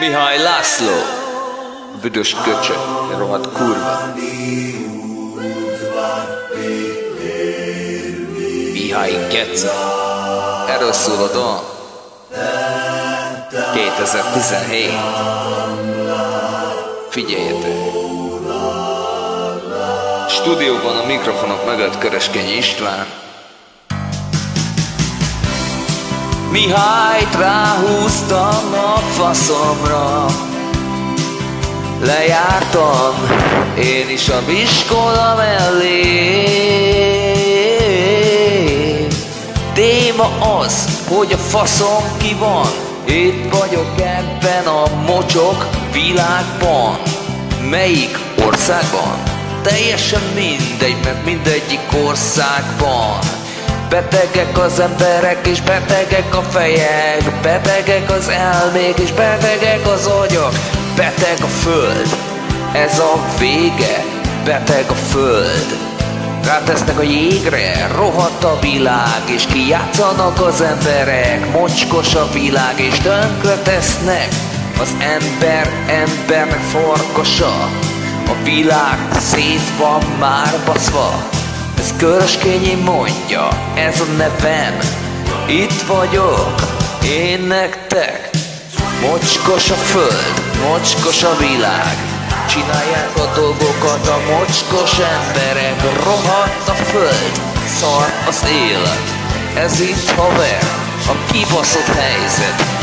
Mihály László, büdös köcsög, rohadt kurva. Mihály Gece, erről szól a dal. 2017. Figyeljetek! Stúdióban a mikrofonok mögött Köröskény István. Mihályt ráhúztam a faszomra. Lejártam én is a biskola mellé. Téma az, hogy a faszom ki van. Itt vagyok ebben a mocsok világban. Melyik országban? Teljesen mindegy, mert mindegyik országban Betegek az emberek és betegek a fejek. Betegek az elmék és betegek az agyak. Beteg a föld, ez a vége. Beteg a föld. Rátesznek a jégre, rohadt a világ És kijátszanak az emberek. Mocskos a világ és tönkre tesznek. Az ember embernek farkasa A világ szét van már baszva Köröskényi mondja, ez a nevem. Itt vagyok, én nektek. Mocskos a föld, mocskos a világ. Csinálják a dolgokat a mocskos emberek. Rohadt a föld, szar az élet. Ez itt haver, a kibaszott helyzet